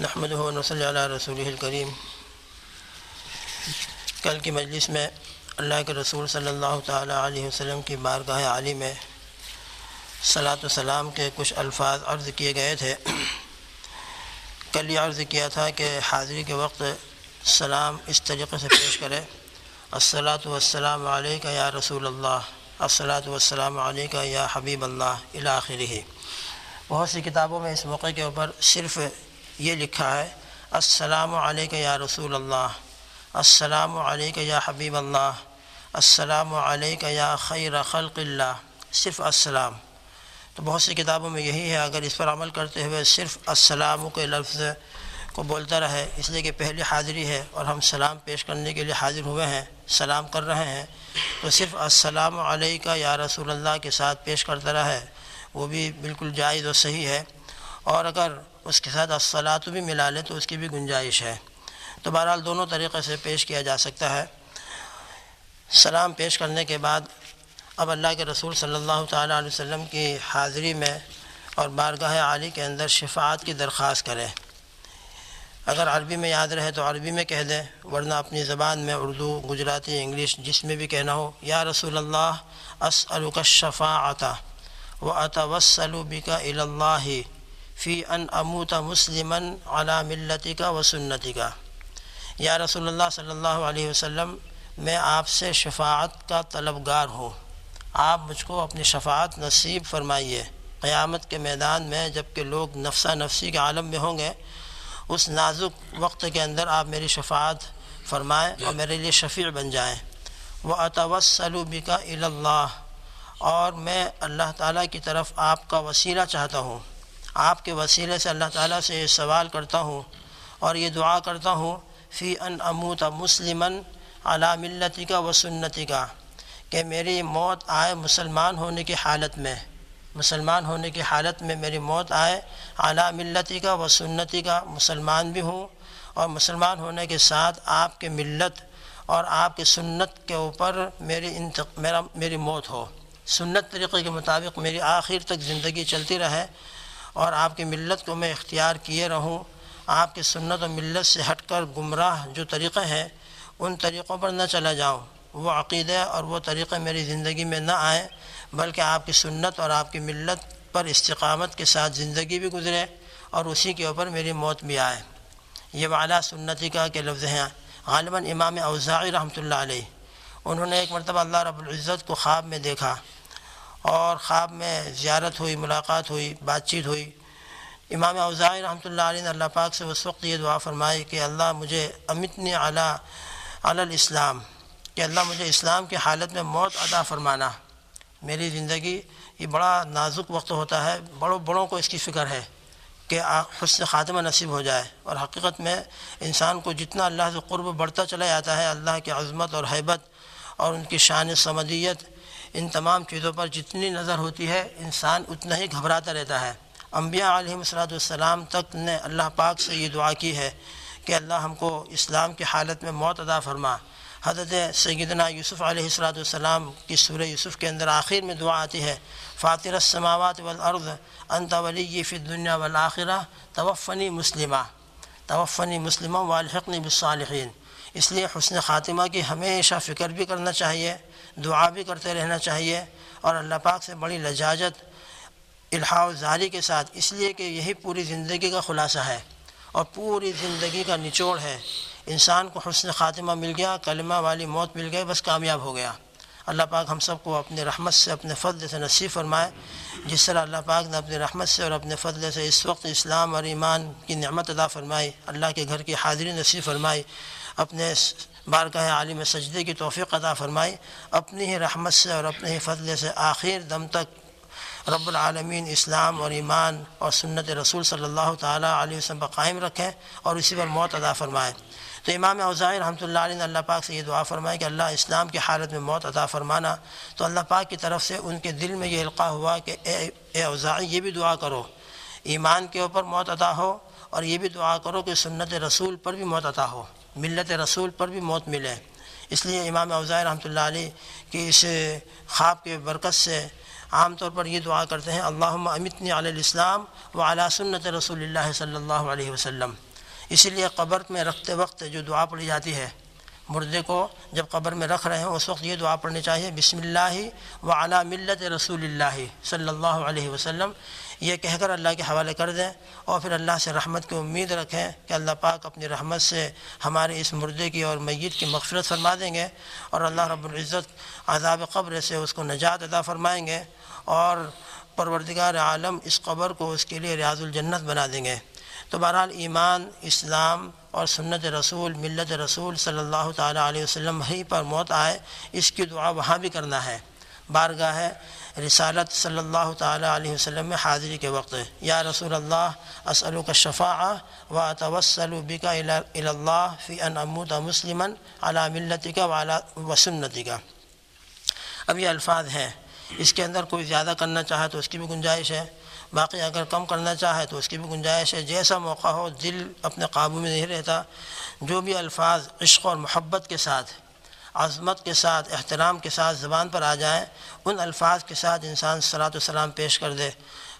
نحمد نصلی علیہ رسول الکریم کل کی مجلس میں اللہ کے رسول صلی اللہ تعالیٰ علیہ وسلم کی بارگاہ عالی میں صلاۃ و سلام کے کچھ الفاظ عرض کیے گئے تھے۔ کل یہ عرض کیا تھا کہ حاضری کے وقت سلام اس طریقے سے پیش کرے۔ الصلاۃ والسلام علیکہ یا رسول اللہ الصلاۃ والسلام علیکہ یا حبیب اللہ الآخری بہت سی کتابوں میں اس موقع کے اوپر صرف یہ لکھا ہے، السلام علیکہ یا رسول اللہ، السلام علیکہ یا حبیب اللہ، السلام علیکہ یا خیر خلق اللہ، صرف السلام۔ تو بہت سی کتابوں میں یہی ہے، اگر اس پر عمل کرتے ہوئے صرف السلام کے لفظ کو بولتا رہے، اس لیے کہ پہلی حاضری ہے اور ہم سلام پیش کرنے کے لیے حاضر ہوئے ہیں، سلام کر رہے ہیں، تو صرف السلام علیکہ یا رسول اللہ کے ساتھ پیش کرتا رہے، وہ بھی بالکل جائز و صحیح ہے۔ اور اگر اس کے ساتھ الصلاۃ بھی ملا لیں تو اس کی بھی گنجائش ہے۔ تو بہرحال دونوں طریقے سے پیش کیا جا سکتا ہے۔ سلام پیش کرنے کے بعد اب اللہ کے رسول صلی اللہ تعالیٰ علیہ وسلم کی حاضری میں اور بارگاہ عالی کے اندر شفاعت کی درخواست کرے۔ اگر عربی میں یاد رہے تو عربی میں کہہ دیں ورنہ اپنی زبان میں اردو، گجراتی، انگلش جس میں بھی کہنا ہو، یا رسول اللہ اسلک الشفاعت و اتوسل بک اللہ فی ان اموت مسلمن علی ملتی کا و سنتی کا یا رسول اللہ صلی اللہ علیہ وسلم، میں آپ سے شفاعت کا طلبگار ہوں۔ آپ مجھ کو اپنی شفاعت نصیب فرمائیے۔ قیامت کے میدان میں جبکہ لوگ نفسہ نفسی کے عالم میں ہوں گے، اس نازک وقت کے اندر آپ میری شفاعت فرمائیں اور میرے لیے شفیع بن جائیں۔ وہ اتوسلوبی کا اللہ اور میں اللہ تعالیٰ کی طرف آپ کا وسیلہ چاہتا ہوں۔ آپ کے وسیلے سے اللہ تعالیٰ سے یہ سوال کرتا ہوں اور یہ دعا کرتا ہوں، فی ان اموت مسلمن علا ملتی کا و سنتی کا کہ میری موت آئے مسلمان ہونے کی حالت میں، مسلمان ہونے کی حالت میں میری موت آئے اعلیٰ ملتی کا و سنتی کا مسلمان بھی ہوں اور مسلمان ہونے کے ساتھ آپ کے ملت اور آپ کی سنت کے اوپر میری انتق، میرا، میری موت ہو۔ سنت طریقے کے مطابق میری آخر تک زندگی چلتی رہے۔ اور آپ کی ملت کو میں اختیار کیے رہوں، آپ کی سنت و ملت سے ہٹ کر گمراہ جو طریقے ہیں ان طریقوں پر نہ چلا جاؤں وہ عقیدے اور وہ طریقے میری زندگی میں نہ آئیں بلکہ آپ کی سنت اور آپ کی ملت پر استقامت کے ساتھ زندگی بھی گزرے اور اسی کے اوپر میری موت بھی آئے۔ یہ والا سنتی کا کہ لفظ ہیں۔ غالباً امام اوزاعی رحمۃ اللہ علیہ، انہوں نے ایک مرتبہ اللہ رب العزت کو خواب میں دیکھا۔ اور خواب میں زیارت ہوئی، ملاقات ہوئی، بات چیت ہوئی۔ امام اوزائی رحمۃ اللہ علیہ نے اللہ پاک سے اس وقت یہ دعا فرمائی کہ اللہ مجھے امتنی اعلیٰ علی الاسلام، کہ اللہ مجھے اسلام کی حالت میں موت ادا فرمانا۔ میری زندگی یہ بڑا نازک وقت ہوتا ہے، بڑوں بڑوں کو اس کی فکر ہے کہ حسن خاتمہ نصیب ہو جائے۔ اور حقیقت میں انسان کو جتنا اللہ سے قرب بڑھتا چلا جاتا ہے، اللہ کی عظمت اور حیبت اور ان کی شان سمدیت ان تمام چیزوں پر جتنی نظر ہوتی ہے، انسان اتنا ہی گھبراتا رہتا ہے۔ انبیاء علیہ الصلاۃ والسلام تک نے اللہ پاک سے یہ دعا کی ہے کہ اللہ ہم کو اسلام کی حالت میں موت ادا فرما۔ حضرت سیدنا یوسف علیہ الصلاۃ والسلام کی سورہ یوسف کے اندر آخر میں دعا آتی ہے، فاطر السماوات والارض انت ولی فی الدنیا والآخرہ توفنی مسلمہ۔ توفنی مسلمہ والحقنی بالصالحین۔ اس لیے حسن خاتمہ کی ہمیشہ فکر بھی کرنا چاہیے، دعا بھی کرتے رہنا چاہیے اور اللہ پاک سے بڑی لجاجت، الحاء زاری کے ساتھ۔ اس لیے کہ یہی پوری زندگی کا خلاصہ ہے اور پوری زندگی کا نچوڑ ہے۔ انسان کو حسن خاتمہ مل گیا، کلمہ والی موت مل گئی، بس کامیاب ہو گیا۔ اللہ پاک ہم سب کو اپنے رحمت سے، اپنے فضل سے نصیب فرمائے۔ جس طرح اللہ پاک نے اپنے رحمت سے اور اپنے فضل سے اس وقت اسلام اور ایمان کی نعمت ادا فرمائی، اللہ کے گھر کی حاضری نصیب فرمائی۔ اپنے بارگاہ عالم سجدے کی توفیق عطا فرمائی۔ اپنی ہی رحمت سے اور اپنے ہی فضل سے آخر دم تک رب العالمین اسلام اور ایمان اور سنت رسول صلی اللہ تعالیٰ علیہ وسلم پر قائم رکھیں اور اسی پر موت ادا فرمائے تو امام اوزائی رحمۃ اللہ علیہ نے اللہ پاک سے یہ دعا فرمائے کہ اللہ اسلام کی حالت میں موت عطا فرمانا۔ تو اللہ پاک کی طرف سے ان کے دل میں یہ القاع ہوا کہ اے اے اوزائی یہ بھی دعا کرو۔ ایمان کے اوپر موت عطا ہو اور یہ بھی دعا کرو کہ سنت رسول پر بھی موت عطا ہو۔ ملت رسول پر بھی موت ملے۔ اس لیے امام اوزائے رحمۃ اللہ علیہ کی اس خواب کے برکت سے عام طور پر یہ دعا کرتے ہیں، اللہم امتنی علی الاسلام و علی سنت رسول اللہ صلی اللہ علیہ وسلم۔ اسی لیے قبر میں رکھتے وقت جو دعا پڑھی جاتی ہے، مردے کو جب قبر میں رکھ رہے ہیں اس وقت یہ دعا پڑھنی چاہیے، بسم اللہ و علی ملت رسول اللہ صلی اللہ علیہ وسلم۔ یہ کہہ کر اللہ کے حوالے کر دیں اور پھر اللہ سے رحمت کی امید رکھیں کہ اللہ پاک اپنی رحمت سے ہمارے اس مردے کی اور میت کی مغفرت فرما دیں گے اور اللہ رب العزت عذاب قبر سے اس کو نجات ادا فرمائیں گے اور پروردگار عالم اس قبر کو اس کے لیے ریاض الجنت بنا دیں گے۔ تو بہرحال ایمان، اسلام اور سنت رسول، ملت رسول صلی اللہ تعالیٰ علیہ وسلم وہیں پر موت آئے، اس کی دعا وہاں بھی کرنا ہے۔ بارگاہ رسالت صلی اللہ تعالیٰ علیہ وسلم میں حاضری کے وقت یا رسول اللہ اسلو کا شفاع و توسل بکا اللہ فی ان امود مسلم علی ملتی کا ولا و سنتی کا اب یہ الفاظ ہیں۔ اس کے اندر کوئی زیادہ کرنا چاہے تو اس کی بھی گنجائش ہے۔ باقی اگر کم کرنا چاہے تو اس کی بھی گنجائش ہے۔ جیسا موقع ہو، دل اپنے قابو میں نہیں رہتا۔ جو بھی الفاظ، عشق اور محبت کے ساتھ عظمت کے ساتھ، احترام کے ساتھ زبان پر آ جائیں، ان الفاظ کے ساتھ انسان صلاۃ السلام پیش کر دے۔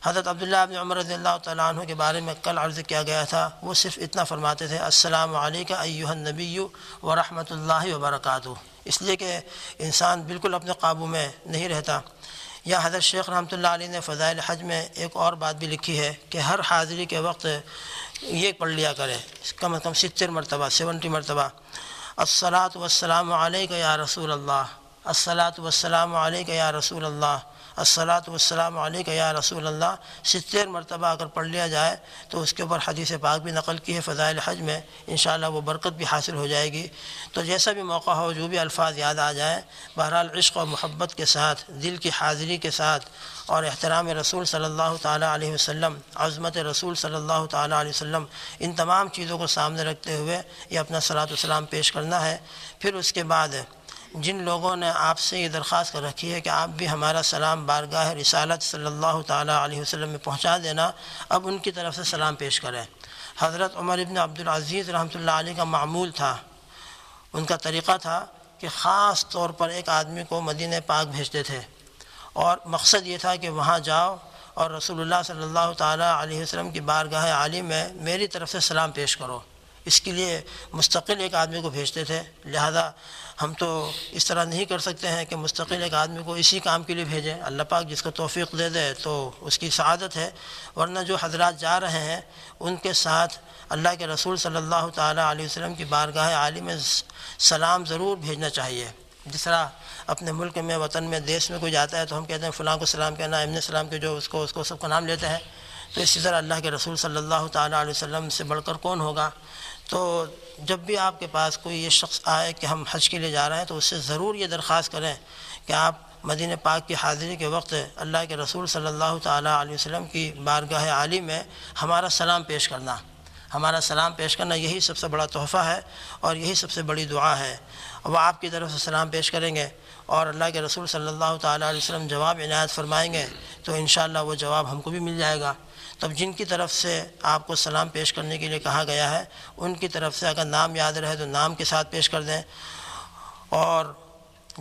حضرت عبداللہ ابن عمر رضی اللہ تعالیٰ عنہ کے بارے میں کل عرض کیا گیا تھا، وہ صرف اتنا فرماتے تھے، السلام علیکہ ایوہ النبی و رحمۃ اللہ وبرکاتہ۔ اس لیے کہ انسان بالکل اپنے قابو میں نہیں رہتا۔ یا حضرت شیخ رحمۃ اللہ علیہ نے فضائل حج میں ایک اور بات بھی لکھی ہے کہ ہر حاضری کے وقت یہ پڑھ لیا کرے کم از کم ستر مرتبہ، سیونٹی مرتبہ۔ الصلاۃ والسلام علیکہ یا رسول اللہ الصلاۃ والسلام علیکہ یا رسول اللہ الصلاۃ والسلام علیکہ یا رسول اللہ ستر مرتبہ اگر پڑھ لیا جائے تو اس کے اوپر حدیث پاک بھی نقل کی ہے، فضائل حج میں انشاءاللہ وہ برکت بھی حاصل ہو جائے گی۔ تو جیسا بھی موقع ہو، جو بھی الفاظ یاد آ جائیں، بہرحال عشق و محبت کے ساتھ، دل کی حاضری کے ساتھ اور احترام رسول صلی اللہ تعالیٰ علیہ وسلم، عظمت رسول صلی اللہ تعالیٰ علیہ وسلم، ان تمام چیزوں کو سامنے رکھتے ہوئے یہ اپنا صلاۃ والسلام پیش کرنا ہے۔ پھر اس کے بعد جن لوگوں نے آپ سے یہ درخواست کر رکھی ہے کہ آپ بھی ہمارا سلام بارگاہ رسالت صلی اللہ تعالیٰ علیہ وسلم میں پہنچا دینا، اب ان کی طرف سے سلام پیش کریں۔ حضرت عمر ابن عبدالعزیز رحمۃ اللہ علیہ کا معمول تھا۔ ان کا طریقہ تھا کہ خاص طور پر ایک آدمی کو مدینہ پاک بھیجتے تھے۔ اور مقصد یہ تھا کہ وہاں جاؤ اور رسول اللہ صلی اللہ تعالیٰ علیہ وسلم کی بارگاہ عالم میں میری طرف سے سلام پیش کرو۔ اس کے لیے مستقل ایک آدمی کو بھیجتے تھے۔ لہذا ہم تو اس طرح نہیں کر سکتے ہیں کہ مستقل ایک آدمی کو اسی کام کے لیے بھیجیں۔ اللہ پاک جس کو توفیق دے دے تو اس کی سعادت ہے۔ ورنہ جو حضرات جا رہے ہیں، ان کے ساتھ اللہ کے رسول صلی اللہ تعالیٰ علیہ وسلم کی بارگاہ عالم سلام ضرور بھیجنا چاہیے۔ جس طرح اپنے ملک میں، وطن میں، دیش میں کوئی جاتا ہے تو ہم کہتے ہیں فلاں کو سلام کہنا، امن سلام کے جو اس کو اس کو سب کا نام لیتے ہیں۔ تو اسی طرح اللہ کے رسول صلی اللہ تعالیٰ علیہ وسلم سے بڑھ کر کون ہوگا؟ تو جب بھی آپ کے پاس کوئی یہ شخص آئے کہ ہم حج کے لیے جا رہے ہیں تو اس سے ضرور یہ درخواست کریں کہ آپ مدینہ پاک کی حاضری کے وقت اللہ کے رسول صلی اللہ تعالیٰ علیہ وسلم کی بارگاہ عالی میں ہمارا سلام پیش کرنا۔ ہمارا سلام پیش کرنا یہی سب سے بڑا تحفہ ہے اور یہی سب سے بڑی دعا ہے۔ وہ آپ کی طرف سے سلام پیش کریں گے اور اللہ کے رسول صلی اللہ تعالیٰ علیہ وسلم جواب عنایت فرمائیں گے تو انشاءاللہ وہ جواب ہم کو بھی مل جائے گا۔ تب جن کی طرف سے آپ کو سلام پیش کرنے کے لیے کہا گیا ہے، ان کی طرف سے اگر نام یاد رہے تو نام کے ساتھ پیش کر دیں۔ اور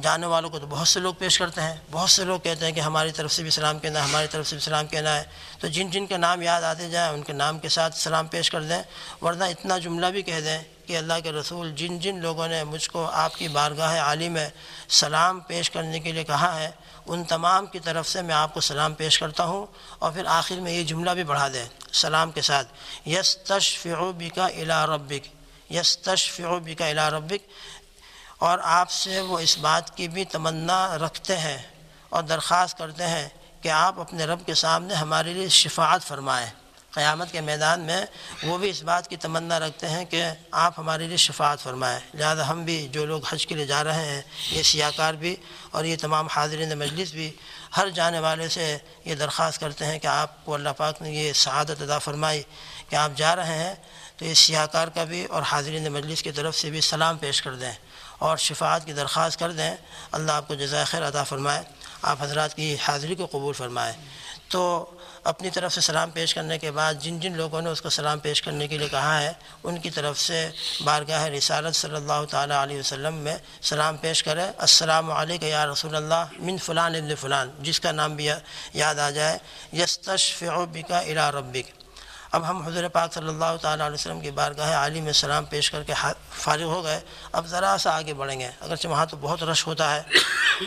جانے والوں کو تو بہت سے لوگ پیش کرتے ہیں۔ بہت سے لوگ کہتے ہیں کہ ہماری طرف سے بھی سلام کہنا ہے، ہماری طرف سے بھی سلام کہنا ہے۔ تو جن جن کے نام یاد آتے جائیں، ان کے نام کے ساتھ سلام پیش کر دیں۔ ورنہ اتنا جملہ بھی کہہ دیں کہ اللہ کے رسول جن جن لوگوں نے مجھ کو آپ کی بارگاہ عالی میں سلام پیش کرنے کے لیے کہا ہے، ان تمام کی طرف سے میں آپ کو سلام پیش کرتا ہوں اور پھر آخر میں یہ جملہ بھی بڑھا دیں سلام کے ساتھ۔ یس تشفعبی کا الا ربک یس تشفعبی کا الا ربک۔ اور آپ سے وہ اس بات کی بھی تمنا رکھتے ہیں اور درخواست کرتے ہیں کہ آپ اپنے رب کے سامنے ہمارے لیے شفاعت فرمائیں۔ قیامت کے میدان میں وہ بھی اس بات کی تمنا رکھتے ہیں کہ آپ ہمارے لیے شفاعت فرمائیں۔ لہذا ہم بھی جو لوگ حج کے لیے جا رہے ہیں، یہ سیاہ کار بھی اور یہ تمام حاضرین مجلس بھی ہر جانے والے سے یہ درخواست کرتے ہیں کہ آپ کو اللہ پاک نے یہ سعادت ادا فرمائی کہ آپ جا رہے ہیں، تو یہ سیاہ کار کا بھی اور حاضرین مجلس کی طرف سے بھی سلام پیش کر دیں اور شفاعت کی درخواست کر دیں۔ اللہ آپ کو جزائے خیر عطا فرمائے، آپ حضرات کی حاضری کو قبول فرمائے۔ تو اپنی طرف سے سلام پیش کرنے کے بعد جن جن لوگوں نے اس کو سلام پیش کرنے کے لیے کہا ہے، ان کی طرف سے بارگاہ رسالت صلی اللہ تعالیٰ علیہ وسلم میں سلام پیش کرے، السلام علیکم یا رسول اللہ من فلان ابن فلان، جس کا نام بھی یاد آ جائے، یستشفع بکا الا ربک۔ اب ہم حضور پاک صلی اللہ تعالیٰ علیہ وسلم کی بارگاہ عالی میں سلام پیش کر کے فارغ ہو گئے۔ اب ذرا سا آگے بڑھیں گے، اگرچہ وہاں تو بہت رش ہوتا ہے۔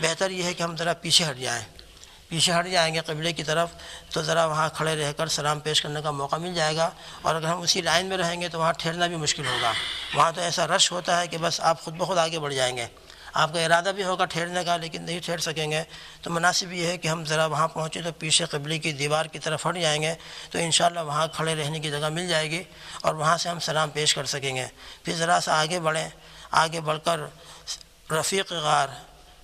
بہتر یہ ہے کہ ہم ذرا پیچھے ہٹ جائیں۔ پیچھے ہٹ جائیں گے قبلے کی طرف، تو ذرا وہاں کھڑے رہ کر سلام پیش کرنے کا موقع مل جائے گا۔ اور اگر ہم اسی لائن میں رہیں گے تو وہاں ٹھہرنا بھی مشکل ہوگا۔ وہاں تو ایسا رش ہوتا ہے کہ بس آپ خود بخود آگے بڑھ جائیں گے۔ آپ کا ارادہ بھی ہوگا ٹھہرنے کا، لیکن نہیں ٹھہر سکیں گے۔ تو مناسب یہ ہے کہ ہم ذرا وہاں پہنچے تو پیچھے قبلی کی دیوار کی طرف ہٹ جائیں گے۔ تو انشاءاللہ وہاں کھڑے رہنے کی جگہ مل جائے گی اور وہاں سے ہم سلام پیش کر سکیں گے۔ پھر ذرا سا آگے بڑھیں۔ آگے بڑھ کر رفیق غار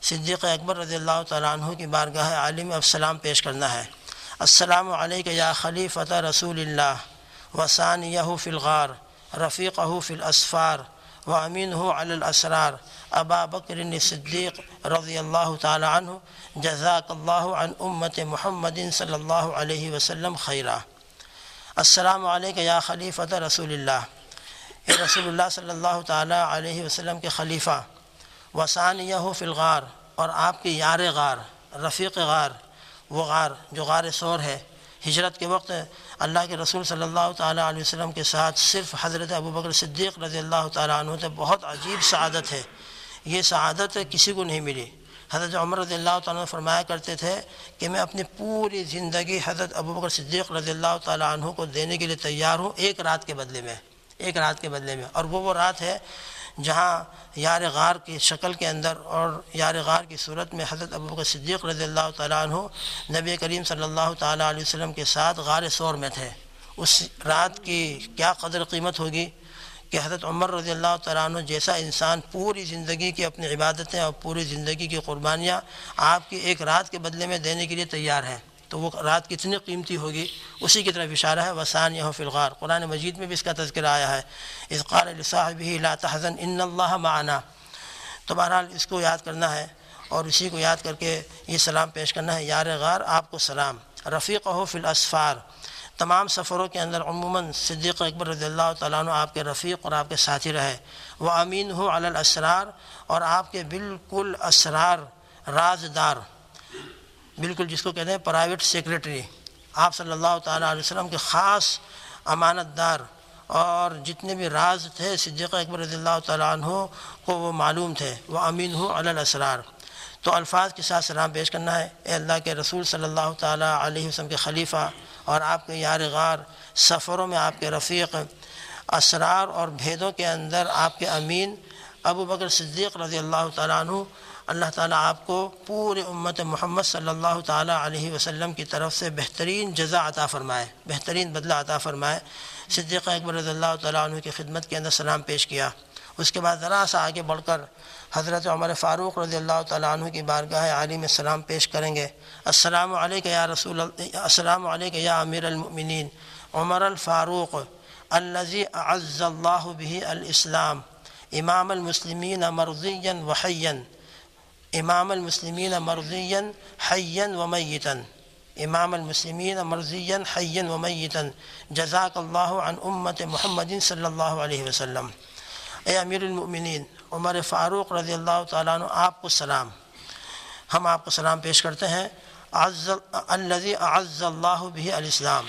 صدیق اکبر رضی اللہ تعالیٰ عنہ کی بارگاہ عالم اب سلام پیش کرنا ہے۔ السلام علیکم یا خلیفۃ رسول اللہ وسان یہو فی الغار رفیق فی الاسفار و امین ہو الاسرار، ابا بکر صدیق رضی اللہ تعالیٰ عنہ، جزاک اللہ عن امت محمد صلی اللہ علیہ وسلم خیرہ السلام علیکم یا خلیفۃ رسول اللہ رسول اللہ صلی اللہ تعالیٰ علیہ وسلم کے خلیفہ وسان یہ فی الغار اور آپ کی یار غار، رفیق غار، وہ غار جو غار سور ہے۔ ہجرت کے وقت اللہ کے رسول صلی اللہ تعالیٰ علیہ وسلم کے ساتھ صرف حضرت ابو بکر صدیق رضی اللہ تعالیٰ عنہ سے بہت عجیب سعادت ہے۔ یہ سعادت کسی کو نہیں ملی۔ حضرت عمر رضی اللہ تعالیٰ عنہ فرمایا کرتے تھے کہ میں اپنی پوری زندگی حضرت ابو بکر صدیق رضی اللہ تعالیٰ عنہ کو دینے کے لیے تیار ہوں ایک رات کے بدلے میں، ایک رات کے بدلے میں۔ اور وہ وہ رات ہے جہاں یار غار کی شکل کے اندر اور یار غار کی صورت میں حضرت ابو بکر صدیق رضی اللہ تعالیٰ عنہ نبی کریم صلی اللہ تعالیٰ علیہ وسلم کے ساتھ غار سور میں تھے۔ اس رات کی کیا قدر قیمت ہوگی کہ حضرت عمر رضی اللہ تعالیٰ عنہ جیسا انسان پوری زندگی کی اپنی عبادتیں اور پوری زندگی کی قربانیاں آپ کی ایک رات کے بدلے میں دینے کے لیے تیار ہیں۔ تو وہ رات کتنی قیمتی ہوگی۔ اسی کی طرف اشارہ ہے وسان یہ فلغار قرآن مجید میں بھی اس کا تذکرہ آیا ہے۔ اذقال الصاحب لا تحزن ان اللہ معنا۔ تو بہرحال اس کو یاد کرنا ہے اور اسی کو یاد کر کے یہ سلام پیش کرنا ہے۔ یار غار، آپ کو سلام۔ رفیق ہو فی الاسفار۔ تمام سفروں کے اندر عموماً صدیق اکبر رضی اللہ تعالیٰ عنہ آپ کے رفیق اور آپ کے ساتھی رہے۔ وہ امین ہو الاسرار اور آپ کے بالکل اسرار، رازدار۔ بالکل جس کو کہتے ہیں پرائیویٹ سیکریٹری آپ صلی اللہ تعالیٰ علیہ وسلم کے خاص امانت دار اور جتنے بھی راز تھے صدیق اکبر رضی اللہ تعالیٰ عنہ کو وہ معلوم تھے، وہ امین ہو علی الاسرار۔ تو الفاظ کے ساتھ سلام پیش کرنا ہے۔ اے اللہ کے رسول صلی اللہ تعالیٰ علیہ وسلم کے خلیفہ اور آپ کے یار غار، سفروں میں آپ کے رفیق، اسرار اور بھیدوں کے اندر آپ کے امین ابو بکر صدیق رضی اللہ تعالیٰ عنہ، اللہ تعالیٰ آپ کو پورے امت محمد صلی اللہ تعالیٰ علیہ وسلم کی طرف سے بہترین جزا عطا فرمائے، بہترین بدلہ عطا فرمائے۔ صدیق اکبر رضی اللہ تعالیٰ عنہ کی خدمت کے اندر سلام پیش کیا۔ اس کے بعد ذرا سا آگے بڑھ کر حضرت عمر فاروق رضی اللہ تعالیٰ عنہ کی بارگاہ عالی میں سلام پیش کریں گے۔ السلام علیکم یا رسول السلام علیکم یا امیر المؤمنین، عمر الفاروق الزی اعز اللہ به الاسلام۔ امام المسلمین مرضیا وحیا امام المسلمین مرضیا، حیا ومیتا امام المسلمین مرضیا، حیا ومیتا جزاک اللہ عن امت محمد صلی اللہ علیہ وسلم. اے امیر المؤمنین، عمر فاروق رضی اللہ تعالیٰ عنہ، آپ کو سلام. ہم آپ کو سلام پیش کرتے ہیں. الزی اعز اللہ بھی الاسلام.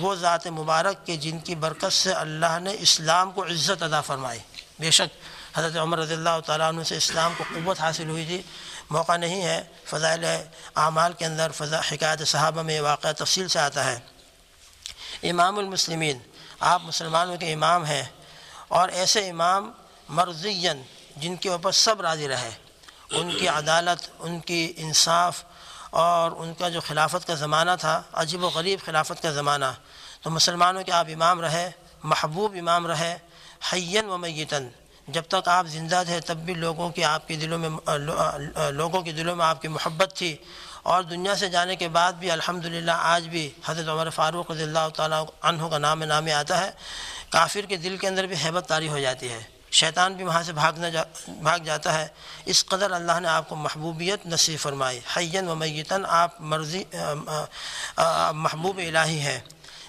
وہ ذات مبارک کے جن کی برکت سے اللہ نے اسلام کو عزت ادا فرمائی. بے شک حضرت عمر رضی اللہ تعالیٰ عنہ سے اسلام کو قوت حاصل ہوئی تھی موقع نہیں ہے، فضائل اعمال کے اندر فضا، حکایت صحابہ میں واقعہ تفصیل سے آتا ہے۔ امام المسلمین، آپ مسلمانوں کے امام ہیں اور ایسے امام مرضین جن کے اوپر سب راضی رہے۔ ان کی عدالت، ان کی انصاف اور ان کا جو خلافت کا زمانہ تھا، عجیب و غریب خلافت کا زمانہ۔ تو مسلمانوں کے آپ امام رہے، محبوب امام رہے حین و میتن جب تک آپ زندہ تھے، تب بھی لوگوں کی آپ کے دلوں میں، لوگوں کے دلوں میں آپ کی محبت تھی۔ اور دنیا سے جانے کے بعد بھی الحمدللہ آج بھی حضرت عمر فاروق رضی اللہ تعالیٰ عنہ کا نام نام آتا ہے۔ کافر کے دل کے اندر بھی حیبت طاری ہو جاتی ہے۔ شیطان بھی وہاں سے بھاگنا جا، بھاگ جاتا ہے۔ اس قدر اللہ نے آپ کو محبوبیت نصیب فرمائی۔ حین و میتاً آپ مرضی محبوب الہی ہے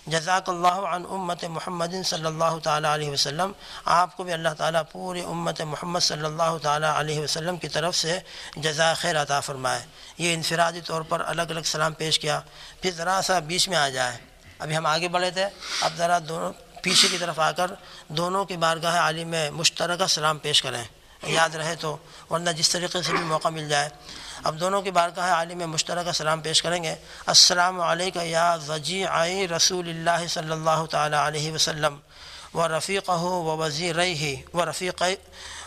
جزاک اللہ عن امت محمد صلی اللہ تعالیٰ علیہ وسلم۔ آپ کو بھی اللہ تعالیٰ پورے امت محمد صلی اللہ تعالیٰ علیہ وسلم کی طرف سے جزا خیر عطا فرمائے۔ یہ انفرادی طور پر الگ الگ سلام پیش کیا۔ پھر ذرا سا بیچ میں آ جائے۔ ابھی ہم آگے بڑھے تھے۔ اب ذرا دونوں پیچھے کی طرف آ کر دونوں کی بارگاہ عالی میں مشترکہ سلام پیش کریں۔ یاد رہے تو ورنہ جس طریقے سے بھی موقع مل جائے۔ اب دونوں کی بارگاہ عالی میں مشترکہ سلام پیش کریں گے۔ السلام علیکم یا ضجی آئی رسول اللہ صلی اللہ تعالیٰ علیہ وسلم۔ و رفیق ہو و وزیر ہی و رفیق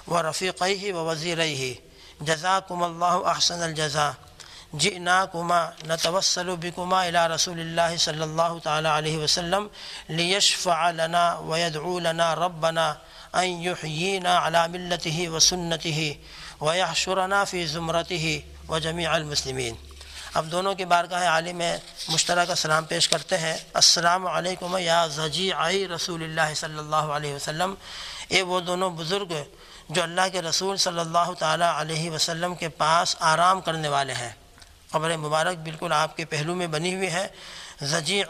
و رفیقی و وزیر ہی جزاکم اللہ احسن الجزا جئناکما نتوسل بکما الى رسول اللہ صلی اللہ تعالیٰ علیہ وسلم لیشفع لنا ویدعو لنا ربنا۔ ان یحیینا علی ملته وسنته ویحشرنا فی زمرته وجمیع المسلمین اب دونوں کی بارگاہ عالی میں مشترکہ سلام پیش کرتے ہیں۔ السلام علیکم یا زجی آئی رسول اللہ صلی اللہ علیہ وسلم۔ اے وہ دونوں بزرگ جو اللہ کے رسول صلی اللہ تعالیٰ علیہ وسلم کے پاس آرام کرنے والے ہیں۔ قبر مبارک بالکل آپ کے پہلو میں بنی ہوئی ہے۔ زجی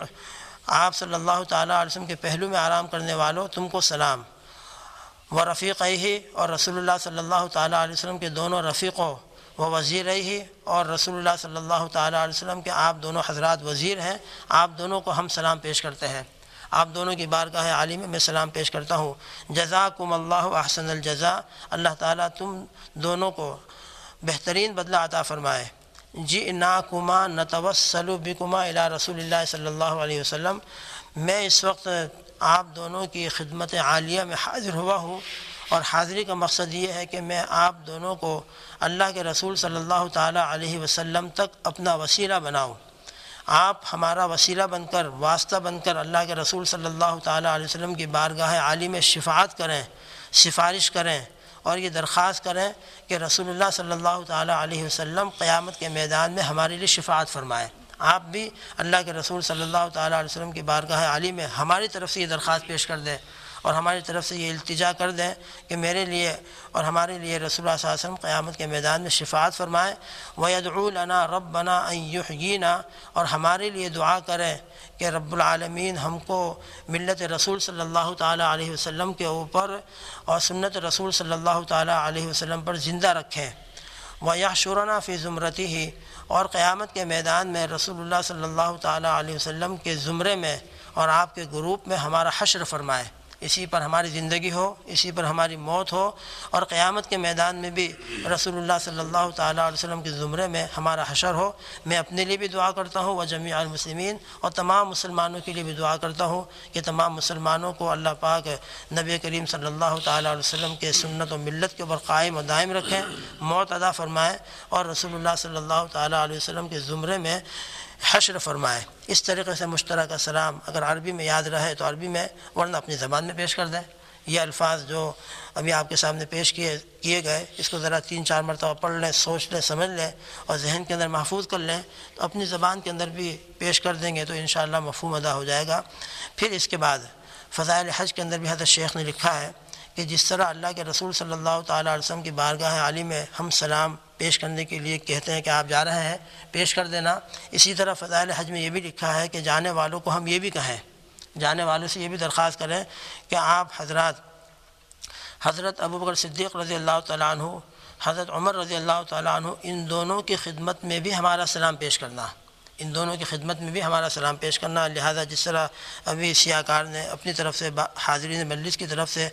آپ صلی اللہ تعالیٰ علیہ وسلم کے پہلو میں آرام کرنے والوں، تم کو سلام۔ و رفیق ہی اور رسول اللہ صلی اللہ تعالیٰ علیہ وسلم کے دونوں رفیقوں وہ وزیر ہی اور رسول اللہ صلی اللہ تعالیٰ علیہ وسلم کے آپ دونوں حضرات وزیر ہیں۔ آپ دونوں کو ہم سلام پیش کرتے ہیں۔ آپ دونوں کی بارگاہ عالی میں میں سلام پیش کرتا ہوں۔ جزاکم اللہ احسن الجزا اللہ تعالیٰ تم دونوں کو بہترین بدلہ عطا فرمائے۔ جی نا کما نتوسل بکما الا رسول اللہ صلی اللہ علیہ وسلم۔ میں اس وقت آپ دونوں کی خدمت عالیہ میں حاضر ہوا ہوں اور حاضری کا مقصد یہ ہے کہ میں آپ دونوں کو اللہ کے رسول صلی اللہ تعالیٰ علیہ وسلم تک اپنا وسیلہ بناؤں۔ آپ ہمارا وسیلہ بن کر، واسطہ بن کر اللہ کے رسول صلی اللہ تعالیٰ علیہ وسلم کی بارگاہ عالم شفاعت کریں، سفارش کریں اور یہ درخواست کریں کہ رسول اللہ صلی اللہ تعالیٰ علیہ وسلم قیامت کے میدان میں ہمارے لیے شفاعت فرمائیں آپ بھی اللہ کے رسول صلی اللہ تعالیٰ علیہ وسلم کی بارگاہ عالی میں ہماری طرف سے یہ درخواست پیش کر دیں اور ہماری طرف سے یہ التجا کر دیں کہ میرے لیے اور ہمارے لیے رسول اللہ صلی اللہ علیہ وسلم قیامت کے میدان میں شفاعت فرمائیں وَيَدْعُو لَنَا رَبَّنَا أَن اور ہمارے لیے دعا کریں کہ رب العالمین ہم کو ملت رسول صلی اللہ تعالیٰ علیہ وسلم کے اوپر اور سنت رسول صلی اللہ تعالیٰ علیہ وسلم پر زندہ رکھیں۔ وَيَحْشُرَنَا فِي زُمْرَتِهِ اور قیامت کے میدان میں رسول اللہ صلی اللہ تعالیٰ علیہ وسلم کے زمرے میں اور آپ کے گروپ میں ہمارا حشر فرمائے۔ اسی پر ہماری زندگی ہو، اسی پر ہماری موت ہو اور قیامت کے میدان میں بھی رسول اللہ صلی اللہ تعالیٰ علیہ وسلم کے زمرے میں ہمارا حشر ہو۔ میں اپنے لیے بھی دعا کرتا ہوں و جمیع المسلمین اور تمام مسلمانوں کے لیے بھی دعا کرتا ہوں کہ تمام مسلمانوں کو اللہ پاک نبی کریم صلی اللہ تعالیٰ علیہ وسلم کے سنت و ملت کے اوپر قائم و دائم رکھیں، موت ادا فرمائیں اور رسول اللہ صلی اللہ تعالیٰ علیہ وسلم کے زمرے میں حشر فرمائے۔ اس طریقے سے مشترکہ سلام اگر عربی میں یاد رہے تو عربی میں، ورنہ اپنی زبان میں پیش کر دیں۔ یہ الفاظ جو ابھی آپ کے سامنے پیش کیے کیے گئے، اس کو ذرا تین چار مرتبہ پڑھ لیں، سوچ لیں، سمجھ لیں اور ذہن کے اندر محفوظ کر لیں، تو اپنی زبان کے اندر بھی پیش کر دیں گے تو انشاءاللہ مفہوم ادا ہو جائے گا۔ پھر اس کے بعد فضائل حج کے اندر بھی حضرت شیخ نے لکھا ہے کہ جس طرح اللہ کے رسول صلی اللہ تعالیٰ علیہ وسلم کی بارگاہ عالی میں ہم سلام پیش کرنے کے لیے کہتے ہیں کہ آپ جا رہے ہیں، پیش کر دینا۔ اسی طرح فضائل حج میں یہ بھی لکھا ہے کہ جانے والوں کو ہم یہ بھی کہیں، جانے والوں سے یہ بھی درخواست کریں کہ آپ حضرات، حضرت ابو بکر صدیق رضی اللہ تعالیٰ عنہ، حضرت عمر رضی اللہ تعالیٰ عنہ، ان دونوں کی خدمت میں بھی ہمارا سلام پیش کرنا۔ ان دونوں کی خدمت میں بھی ہمارا سلام پیش کرنا، لہذا جس طرح ابھی سیاہ کار نے اپنی طرف سے حاضرین مجلس کی طرف سے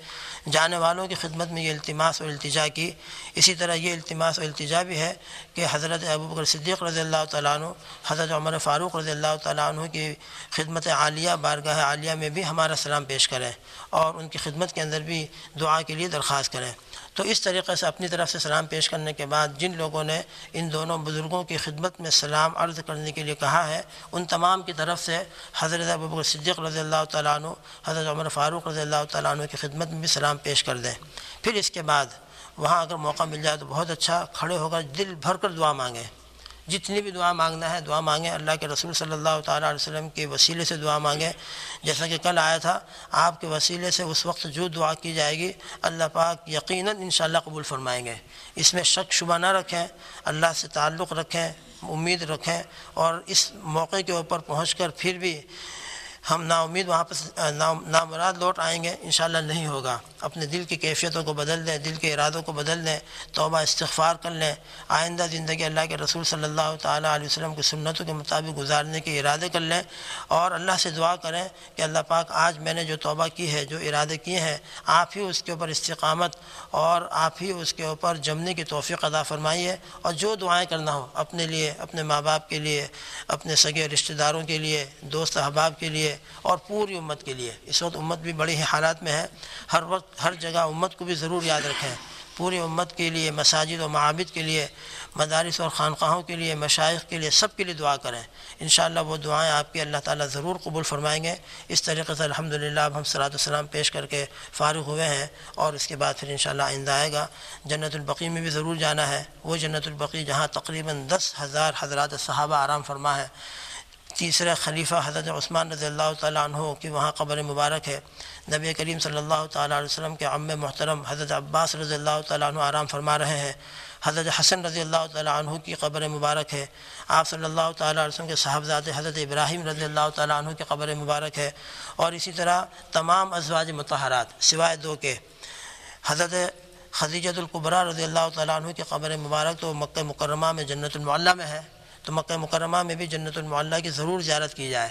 جانے والوں کی خدمت میں یہ التماس و التجا کی، اسی طرح یہ التماس و التجا بھی ہے کہ حضرت ابو بکر صدیق رضی اللہ تعالیٰ عنہ، حضرت عمر فاروق رضی اللہ تعالیٰ عنہ کی خدمت عالیہ بارگاہ عالیہ میں بھی ہمارا سلام پیش کریں اور ان کی خدمت کے اندر بھی دعا کے لیے درخواست کریں۔ تو اس طریقے سے اپنی طرف سے سلام پیش کرنے کے بعد جن لوگوں نے ان دونوں بزرگوں کی خدمت میں سلام عرض کرنے کے لیے کہا ہے، ان تمام کی طرف سے حضرت ابوبکر صدیق رضی اللہ تعالیٰ عنہ، حضرت عمر فاروق رضی اللہ تعالیٰ عنہ کی خدمت میں بھی سلام پیش کر دیں۔ پھر اس کے بعد وہاں اگر موقع مل جائے تو بہت اچھا کھڑے ہو کر دل بھر کر دعا مانگیں۔ جتنی بھی دعا مانگنا ہے، دعا مانگیں۔ اللہ کے رسول صلی اللہ تعالیٰ علیہ وسلم کے وسیلے سے دعا مانگیں۔ جیسا کہ کل آیا تھا، آپ کے وسیلے سے اس وقت جو دعا کی جائے گی، اللہ پاک یقیناً انشاءاللہ قبول فرمائیں گے۔ اس میں شک شبہ نہ رکھیں، اللہ سے تعلق رکھیں، امید رکھیں اور اس موقع کے اوپر پہنچ کر پھر بھی ہم نا امید وہاں پر نامراد لوٹ آئیں گے، انشاءاللہ نہیں ہوگا۔ اپنے دل کی کیفیتوں کو بدل دیں، دل کے ارادوں کو بدل دیں، توبہ، استغفار کر لیں، آئندہ زندگی اللہ کے رسول صلی اللہ تعالیٰ علیہ وسلم کی سنتوں کے مطابق گزارنے کے ارادے کر لیں۔ اور اللہ سے دعا کریں کہ اللہ پاک آج میں نے جو توبہ کی ہے، جو ارادے کیے ہیں، آپ ہی اس کے اوپر استقامت اور آپ ہی اس کے اوپر جمنے کی توفیق ادا فرمائیے۔ اور جو دعائیں کرنا ہو، اپنے لیے، اپنے ماں باپ کے لیے، اپنے سگے رشتہ داروں کے لیے، دوست احباب کے لیے اور پوری امت کے لیے۔ اس وقت امت بھی بڑی ہی حالات میں ہے۔ ہر وقت، ہر جگہ امت کو بھی ضرور یاد رکھیں۔ پوری امت کے لیے، مساجد و معابد کے لیے، مدارس اور خانقاہوں کے لیے، مشائق کے لیے سب کے لیے دعا کریں۔ انشاءاللہ وہ دعائیں آپ کی اللہ تعالیٰ ضرور قبول فرمائیں گے۔ اس طریقے سے الحمدللہ اب ہم صلاۃ السلام پیش کر کے فارغ ہوئے ہیں اور اس کے بعد پھر انشاءاللہ آئندہ آئے گا۔ جنت البقی میں بھی ضرور جانا ہے۔ وہ جنت البقی جہاں تقریباً دس ہزار حضرات صحابہ آرام فرما ہے۔ تیسرے خلیفہ حضرت عثمان رضی اللہ تعالیٰ عنہ کی وہاں قبر مبارک ہے۔ نبی کریم صلی اللہ تعالیٰ علیہ وسلم کے عم محترم حضرت عباس رضی اللہ تعالیٰ عنہ آرام فرما رہے ہیں۔ حضرت حسن رضی اللہ تعالیٰ عنہ کی قبر مبارک ہے۔ آپ صلی اللہ تعالیٰ علیہ وسلم کے صاحبزاد حضرت ابراہیم رضی اللہ تعالیٰ عنہ کی قبر مبارک ہے۔ اور اسی طرح تمام ازواج متحرات سوائے دو کے۔ حضرت خدیجت القبرہ رضی اللہ تعالیٰ عنہ کی قبر مبارک تو مکہ مکرمہ میں جنت المعلہ میں ہے۔ تو مکہ مکرمہ میں بھی جنت المعلہ کی ضرور زیارت کی جائے۔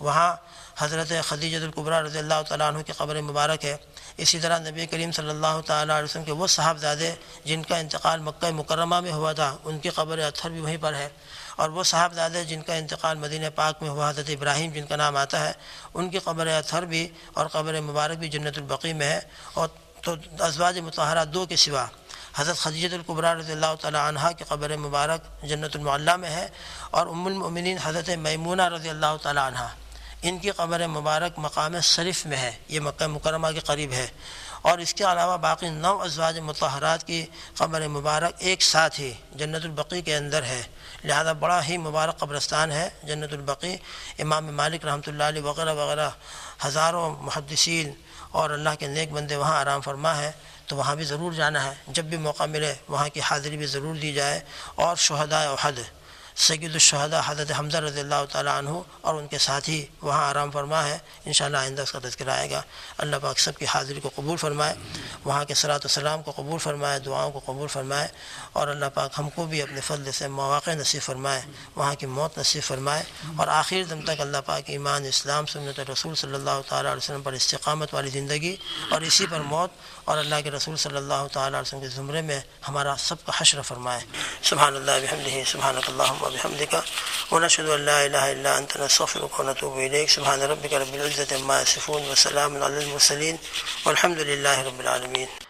وہاں حضرت خدیجت القبرہ رضی اللہ تعالیٰ عنہ کی قبر مبارک ہے۔ اسی طرح نبی کریم صلی اللہ تعالیٰ علیہ وسلم کے وہ صاحبزادے جن کا انتقال مکہ مکرمہ میں ہوا تھا، ان کی قبر اتھر بھی وہیں پر ہے۔ اور وہ صاحبزادے جن کا انتقال مدینہ پاک میں ہوا، حضرت ابراہیم جن کا نام آتا ہے، ان کی قبر اتھر بھی اور قبر مبارک بھی جنت البقی میں ہے۔ اور تو ازواج متحرہ دو کے سوا۔ حضرت خدیجت القبرہ رضی اللہ تعالیٰ عنہ کی قبر مبارک جنت المعلہ میں ہے اور ام المؤمنین حضرت میمونہ رضی اللہ تعالیٰ عنہ ان کی قبر مبارک مقام شریف میں ہے، یہ مکہ مکرمہ کے قریب ہے۔ اور اس کے علاوہ باقی نو ازواج متحرات کی قبر مبارک ایک ساتھ ہی جنت البقی کے اندر ہے۔ لہذا بڑا ہی مبارک قبرستان ہے جنت البقی۔ امام مالک رحمۃ اللہ علیہ وغیرہ وغیرہ ہزاروں محدثین اور اللہ کے نیک بندے وہاں آرام فرما ہے۔ تو وہاں بھی ضرور جانا ہے۔ جب بھی موقع ملے وہاں کی حاضری بھی ضرور دی جائے۔ اور شہداء احد سید الشہداء حضرت حمزہ رضی اللہ تعالیٰ عنہ اور ان کے ساتھی وہاں آرام فرما ہے۔ انشاءاللہ آئندہ اس کا تذکرہ آئے گا۔ اللہ پاک سب کی حاضری کو قبول فرمائے، وہاں کے صلاۃ السلام کو قبول فرمائے، دعاؤں کو قبول فرمائے۔ اور اللہ پاک ہم کو بھی اپنے فضل سے مواقع نصیب فرمائے، وہاں کی موت نصیب فرمائے۔ اور آخر دم تک اللہ پاک ایمان، اسلام، سنت رسول صلی اللہ تعالیٰ علیہ وسلم پر استقامت والی زندگی اور اسی پر موت اور اللہ کے رسول صلی اللہ تعالیٰ علیہ وسلم کے زمرے میں ہمارا سب کا حشر فرمائے۔ سبحان اللہ بحمدہ سبحان اللہ بحمد کا ونشد اللہ الہ الا انت نستغفرك ونتوب الیک۔ سبحان ربک رب العزه عما يصفون وسلام علی المرسلین۔ والحمد للہ رب العالمین۔